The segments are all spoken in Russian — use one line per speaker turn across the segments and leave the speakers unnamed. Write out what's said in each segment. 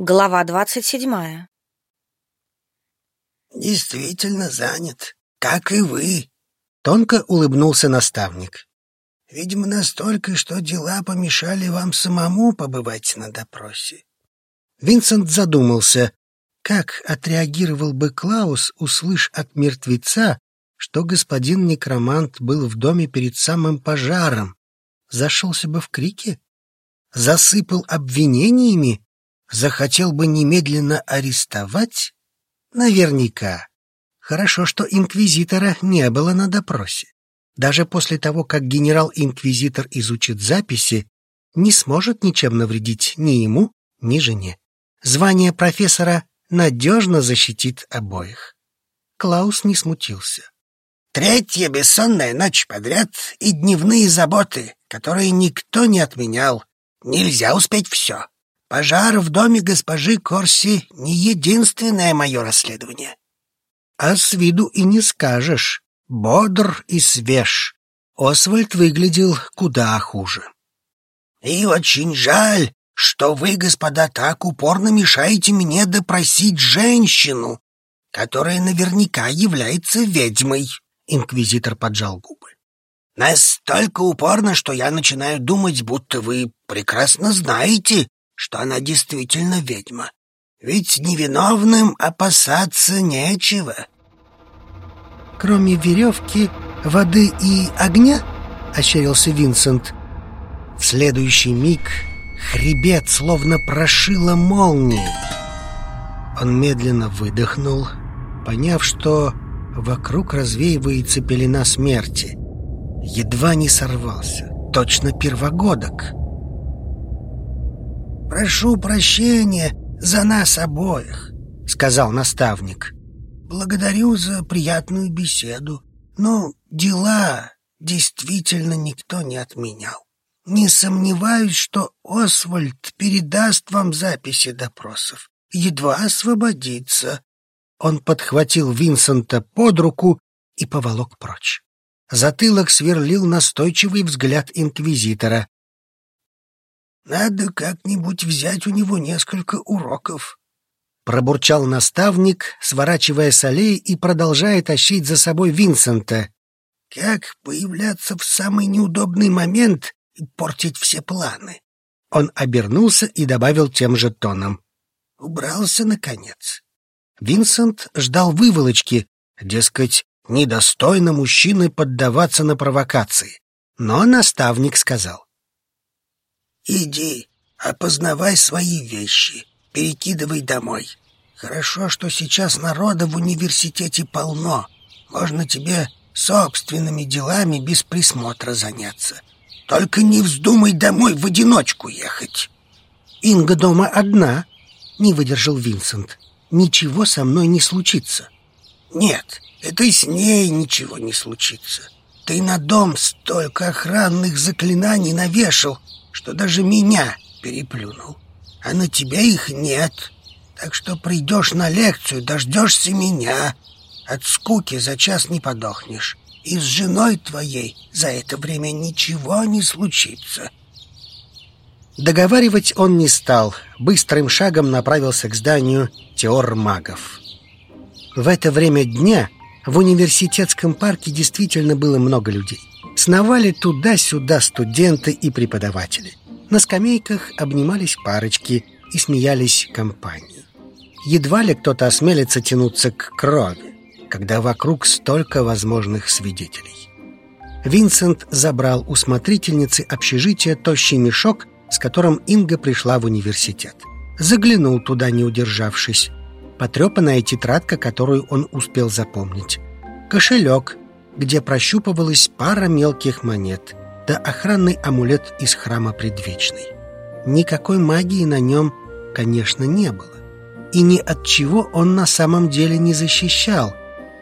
Глава двадцать седьмая.
«Действительно занят, как и вы», — тонко улыбнулся наставник. «Видимо, настолько, что дела помешали вам самому побывать на допросе». Винсент задумался, как отреагировал бы Клаус, услышь от мертвеца, что господин некромант был в доме перед самым пожаром. Зашелся бы в крике? Засыпал обвинениями? Захотел бы немедленно арестовать? Наверняка. Хорошо, что инквизитора не было на допросе. Даже после того, как генерал-инквизитор изучит записи, не сможет ничем навредить ни ему, ни жене. Звание профессора надежно защитит обоих. Клаус не смутился. Третья бессонная ночь подряд и дневные заботы, которые никто не отменял. Нельзя успеть все. Пожар в доме госпожи Корси не единственное мое расследование. А с виду и не скажешь. Бодр и свеж. Освальд выглядел куда хуже. И очень жаль, что вы, господа, так упорно мешаете мне допросить женщину, которая наверняка является ведьмой. Инквизитор поджал губы. Настолько упорно, что я начинаю думать, будто вы прекрасно знаете, что она действительно ведьма. Ведь невиновным опасаться нечего. Кроме веревки, воды и огня, ощерился Винсент. В следующий миг хребет словно прошило молнией. Он медленно выдохнул, поняв, что вокруг развеивается пелена смерти. Едва не сорвался. Точно первогодок. «Прошу прощения за нас обоих», — сказал наставник. «Благодарю за приятную беседу, но дела действительно никто не отменял. Не сомневаюсь, что Освальд передаст вам записи допросов. Едва освободится». Он подхватил Винсента под руку и поволок прочь. Затылок сверлил настойчивый взгляд инквизитора. Надо как-нибудь взять у него несколько уроков. Пробурчал наставник, сворачивая с аллеи и продолжая тащить за собой Винсента. Как появляться в самый неудобный момент и портить все планы? Он обернулся и добавил тем же тоном. Убрался, наконец. Винсент ждал выволочки, дескать, недостойно мужчины поддаваться на провокации. Но наставник сказал. Иди, опознавай свои вещи, перекидывай домой. Хорошо, что сейчас народа в университете полно. Можно тебе собственными делами без присмотра заняться. Только не вздумай домой в одиночку ехать. Инга дома одна, не выдержал Винсент. Ничего со мной не случится. Нет, это и с ней ничего не случится. Ты на дом столько охранных заклинаний навешал, что даже меня переплюнул. А на тебя их нет. Так что придешь на лекцию, дождешься меня. От скуки за час не подохнешь. И с женой твоей за это время ничего не случится. Договаривать он не стал. Быстрым шагом направился к зданию теор магов. В это время дня в университетском парке действительно было много людей. Сновали туда-сюда студенты и преподаватели. На скамейках обнимались парочки и смеялись компании. Едва ли кто-то осмелится тянуться к крови, когда вокруг столько возможных свидетелей. Винсент забрал у смотрительницы общежития тощий мешок, с которым Инга пришла в университет. Заглянул туда, не удержавшись. Потрепанная тетрадка, которую он успел запомнить. Кошелек, где прощупывалась пара мелких монет, да охранный амулет из храма предвечной. Никакой магии на нем, конечно, не было. И ни от чего он на самом деле не защищал.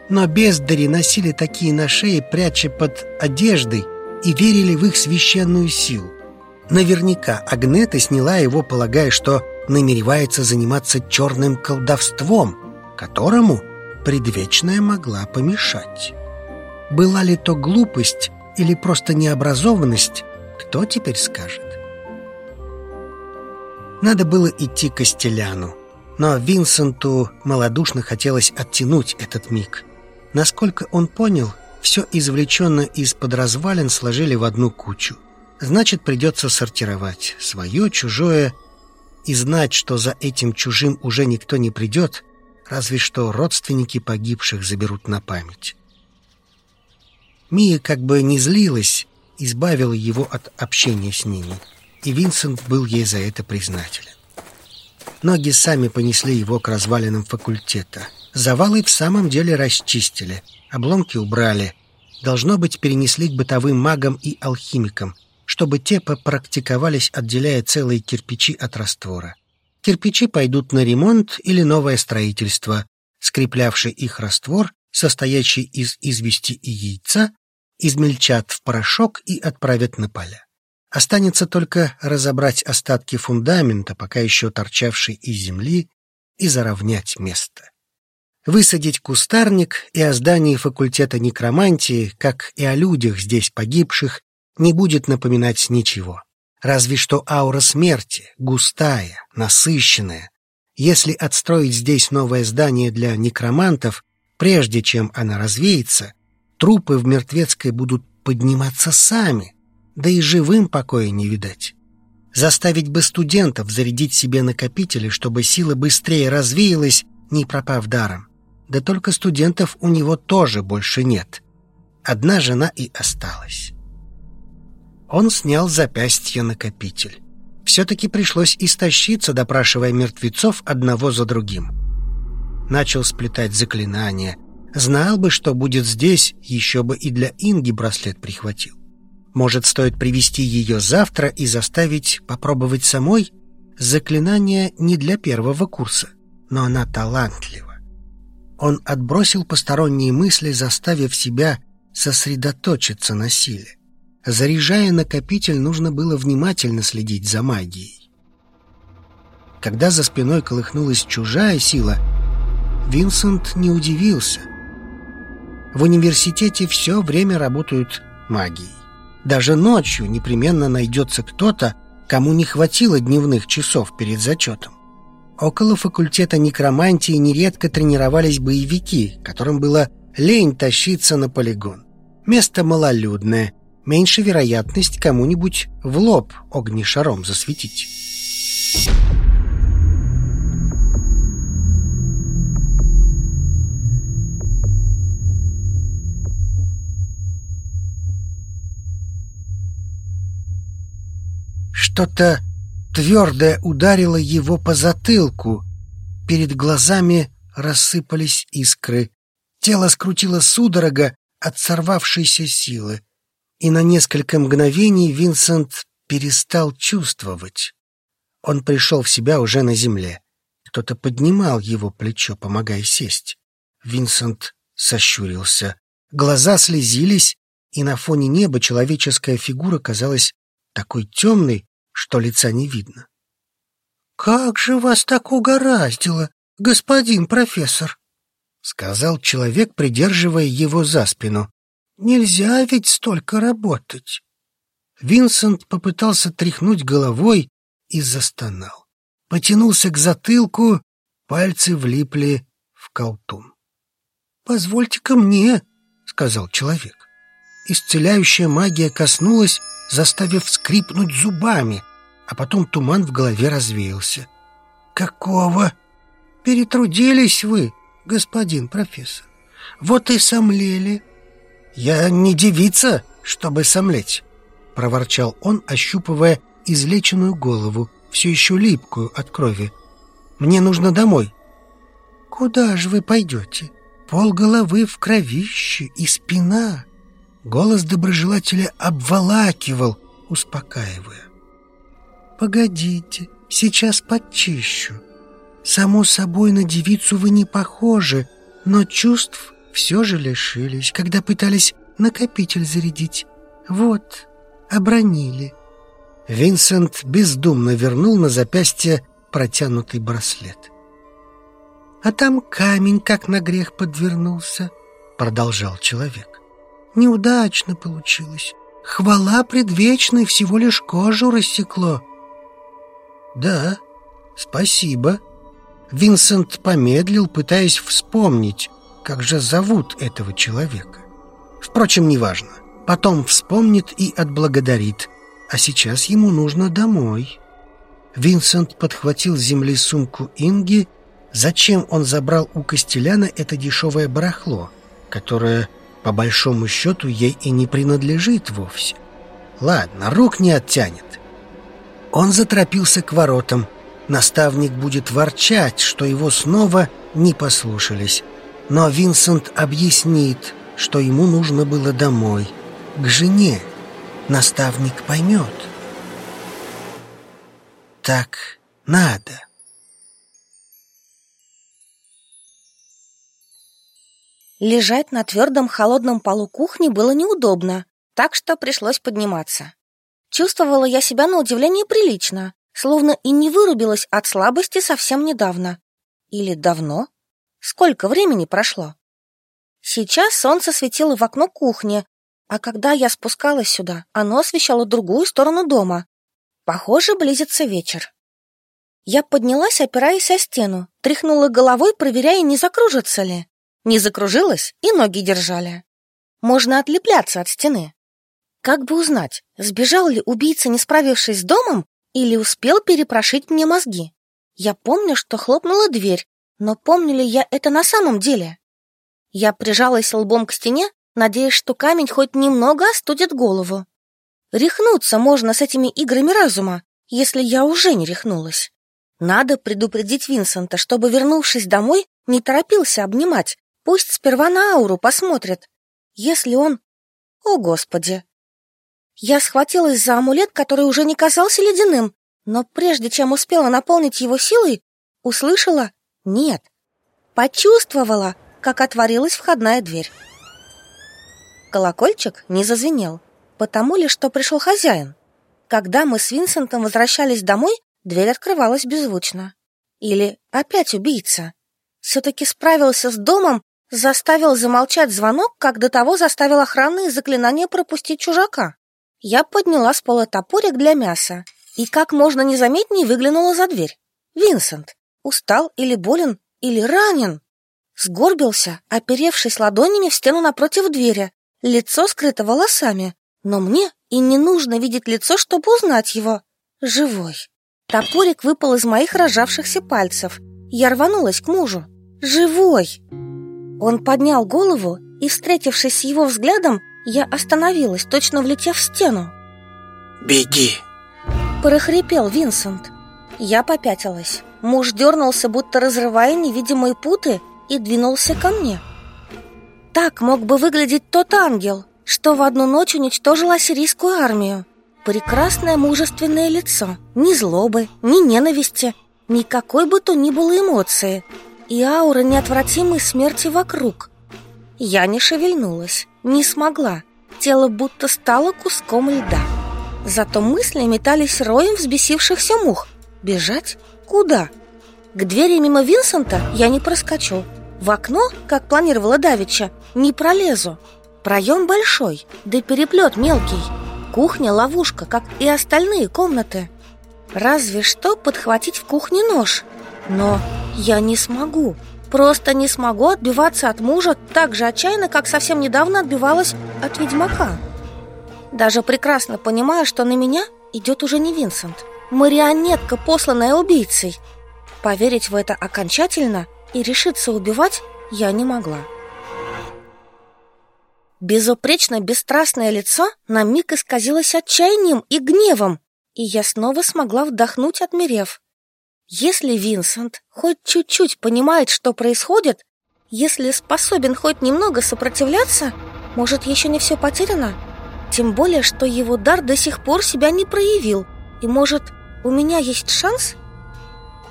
Но бездари носили такие на шее, пряча под одеждой, и верили в их священную силу. Наверняка Агнета сняла его, полагая, что намеревается заниматься черным колдовством, которому предвечная могла помешать. Была ли то глупость или просто необразованность, кто теперь скажет? Надо было идти к Костеляну, но Винсенту малодушно хотелось оттянуть этот миг. Насколько он понял, все извлеченное из-под развалин сложили в одну кучу. Значит, придется сортировать свое, чужое, и знать, что за этим чужим уже никто не придет, разве что родственники погибших заберут на память. Мия как бы не злилась, избавила его от общения с ними, и Винсент был ей за это признателен. Ноги сами понесли его к развалинам факультета. Завалы в самом деле расчистили, обломки убрали. Должно быть, перенесли к бытовым магам и алхимикам, чтобы те попрактиковались, отделяя целые кирпичи от раствора. Кирпичи пойдут на ремонт или новое строительство, скреплявший их раствор, состоящий из извести и яйца, измельчат в порошок и отправят на поля. Останется только разобрать остатки фундамента, пока еще торчавший из земли, и заровнять место. Высадить кустарник и о здании факультета некромантии, как и о людях здесь погибших, не будет напоминать ничего. Разве что аура смерти, густая, насыщенная. Если отстроить здесь новое здание для некромантов, прежде чем она развеется, трупы в мертвецкой будут подниматься сами, да и живым покоя не видать. Заставить бы студентов зарядить себе накопители, чтобы сила быстрее развеялась, не пропав даром. Да только студентов у него тоже больше нет. Одна жена и осталась. Он снял запястье накопитель. Все-таки пришлось истощиться, допрашивая мертвецов одного за другим. Начал сплетать заклинания. Знал бы, что будет здесь, еще бы и для Инги браслет прихватил. Может, стоит привести ее завтра и заставить попробовать самой? Заклинание не для первого курса, но она талантлива. Он отбросил посторонние мысли, заставив себя сосредоточиться на силе. Заряжая накопитель, нужно было внимательно следить за магией. Когда за спиной колыхнулась чужая сила, Винсент не удивился. В университете все время работают магией. Даже ночью непременно найдется кто-то, кому не хватило дневных часов перед зачетом. Около факультета некромантии нередко тренировались боевики, которым было лень тащиться на полигон. Место малолюдное, меньше вероятность кому-нибудь в лоб огнешаром засветить. Что-то твердое ударило его по затылку. Перед глазами рассыпались искры. Тело скрутило судорога от сорвавшейся силы и на несколько мгновений Винсент перестал чувствовать. Он пришел в себя уже на земле. Кто-то поднимал его плечо, помогая сесть. Винсент сощурился. Глаза слезились, и на фоне неба человеческая фигура казалась такой темной, что лица не видно. «Как же вас так угораздило, господин профессор!» — сказал человек, придерживая его за спину. Нельзя ведь столько работать. Винсент попытался тряхнуть головой и застонал. Потянулся к затылку, пальцы влипли в колтун. «Позвольте-ка мне», — сказал человек. Исцеляющая магия коснулась, заставив скрипнуть зубами, а потом туман в голове развеялся. «Какого? Перетрудились вы, господин профессор. Вот и сомлели». «Я не девица, чтобы сомлеть», — проворчал он, ощупывая излеченную голову, все еще липкую от крови. «Мне нужно домой». «Куда же вы пойдете? Пол головы в кровище и спина». Голос доброжелателя обволакивал, успокаивая. «Погодите, сейчас подчищу. Само собой, на девицу вы не похожи, но чувств все же лишились, когда пытались накопитель зарядить. Вот, обронили. Винсент бездумно вернул на запястье протянутый браслет. «А там камень, как на грех, подвернулся», — продолжал человек. «Неудачно получилось. Хвала предвечной всего лишь кожу рассекло». «Да, «Спасибо». Винсент помедлил, пытаясь вспомнить, как же зовут этого человека. Впрочем, неважно. Потом вспомнит и отблагодарит. А сейчас ему нужно домой. Винсент подхватил с земли сумку Инги. Зачем он забрал у Костеляна это дешевое барахло, которое, по большому счету, ей и не принадлежит вовсе? Ладно, рук не оттянет. Он заторопился к воротам. Наставник будет ворчать, что его снова не послушались. Но Винсент объяснит, что ему нужно было домой, к жене. Наставник поймет так надо.
Лежать на твердом холодном полу кухни было неудобно, так что пришлось подниматься. Чувствовала я себя на удивление прилично, словно и не вырубилась от слабости совсем недавно. Или давно? Сколько времени прошло? Сейчас солнце светило в окно кухни, а когда я спускалась сюда, оно освещало другую сторону дома, Похоже, близится вечер. Я поднялась, опираясь о стену, тряхнула головой, проверяя, не закружится ли. Не закружилась, и ноги держали. Можно отлепляться от стены. Как бы узнать, сбежал ли убийца, не справившись с домом, или успел перепрошить мне мозги? Я помню, что хлопнула дверь, но помню ли я это на самом деле? Я прижалась лбом к стене, надеясь, что камень хоть немного остудит голову. Рехнуться можно с этими играми разума, если я уже не рехнулась. Надо предупредить Винсента, чтобы, вернувшись домой, не торопился обнимать. Пусть сперва на ауру посмотрит. Если он... О, Господи! Я схватилась за амулет, который уже не казался ледяным, но прежде чем успела наполнить его силой, услышала «нет». Почувствовала, как отворилась входная дверь. Колокольчик не зазвенел. Потому ли, что пришел хозяин? Когда мы с Винсентом возвращались домой, дверь открывалась беззвучно. Или опять убийца? Все-таки справился с домом, заставил замолчать звонок, как до того заставил охранные заклинания пропустить чужака. Я подняла с пола топорик для мяса и как можно незаметнее выглянула за дверь. Винсент устал или болен, или ранен. Сгорбился, оперевшись ладонями в стену напротив двери, лицо скрыто волосами, но мне и не нужно видеть лицо, чтобы узнать его. Живой. Топорик выпал из моих рожавшихся пальцев. Я рванулась к мужу. Живой. Он поднял голову, и, встретившись с его взглядом, я остановилась, точно влетев в стену.
«Беги!»
Прохрипел Винсент. Я попятилась. Муж дернулся, будто разрывая невидимые путы, и двинулся ко мне. Так мог бы выглядеть тот ангел, что в одну ночь уничтожил ассирийскую армию. Прекрасное мужественное лицо, ни злобы, ни ненависти, никакой бы то ни было эмоции и аура неотвратимой смерти вокруг. Я не шевельнулась, не смогла, тело будто стало куском льда. Зато мысли метались роем взбесившихся мух. Бежать? Куда? К двери мимо Винсента я не проскочу. В окно, как планировала Давича, не пролезу. Проем большой, да переплет мелкий. Кухня-ловушка, как и остальные комнаты. Разве что подхватить в кухне нож. Но я не смогу. Просто не смогу отбиваться от мужа так же отчаянно, как совсем недавно отбивалась от ведьмака. Даже прекрасно понимая, что на меня идет уже не Винсент. Марионетка, посланная убийцей. Поверить в это окончательно и решиться убивать я не могла. Безупречно бесстрастное лицо на миг исказилось отчаянием и гневом, и я снова смогла вдохнуть, отмерев. Если Винсент хоть чуть-чуть понимает, что происходит, если способен хоть немного сопротивляться, может, еще не все потеряно? Тем более, что его дар до сих пор себя не проявил, и, может, у меня есть шанс?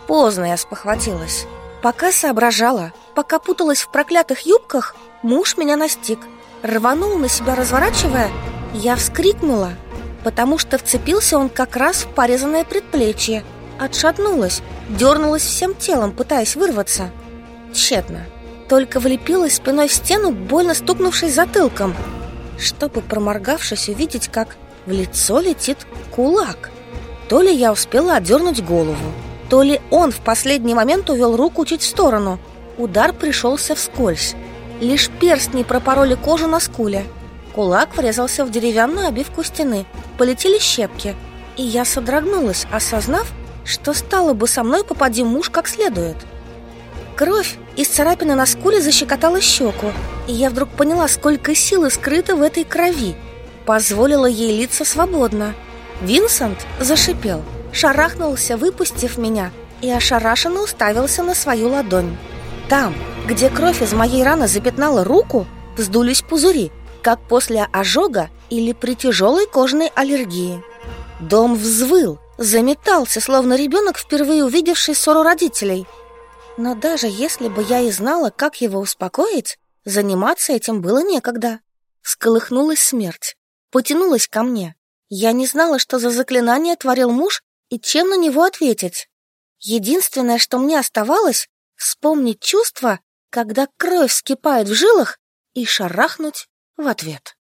Поздно я спохватилась. Пока соображала, пока путалась в проклятых юбках, муж меня настиг — рванул на себя, разворачивая, я вскрикнула, потому что вцепился он как раз в порезанное предплечье. Отшатнулась, дернулась всем телом, пытаясь вырваться. Тщетно. Только влепилась спиной в стену, больно стукнувшись затылком, чтобы, проморгавшись, увидеть, как в лицо летит кулак. То ли я успела отдернуть голову, То ли он в последний момент увел руку чуть в сторону. Удар пришелся вскользь. Лишь перстни пропороли кожу на скуле. Кулак врезался в деревянную обивку стены. Полетели щепки. И я содрогнулась, осознав, что стало бы со мной, попади муж как следует. Кровь из царапины на скуле защекотала щеку, и я вдруг поняла, сколько силы скрыто в этой крови. Позволила ей литься свободно. Винсент зашипел, шарахнулся, выпустив меня, и ошарашенно уставился на свою ладонь. Там, где кровь из моей раны запятнала руку, вздулись пузыри, как после ожога или при тяжелой кожной аллергии. Дом взвыл, заметался, словно ребенок, впервые увидевший ссору родителей. Но даже если бы я и знала, как его успокоить, заниматься этим было некогда. Сколыхнулась смерть, потянулась ко мне. Я не знала, что за заклинание творил муж и чем на него ответить. Единственное, что мне оставалось, вспомнить чувство, когда кровь вскипает в жилах, и шарахнуть в ответ.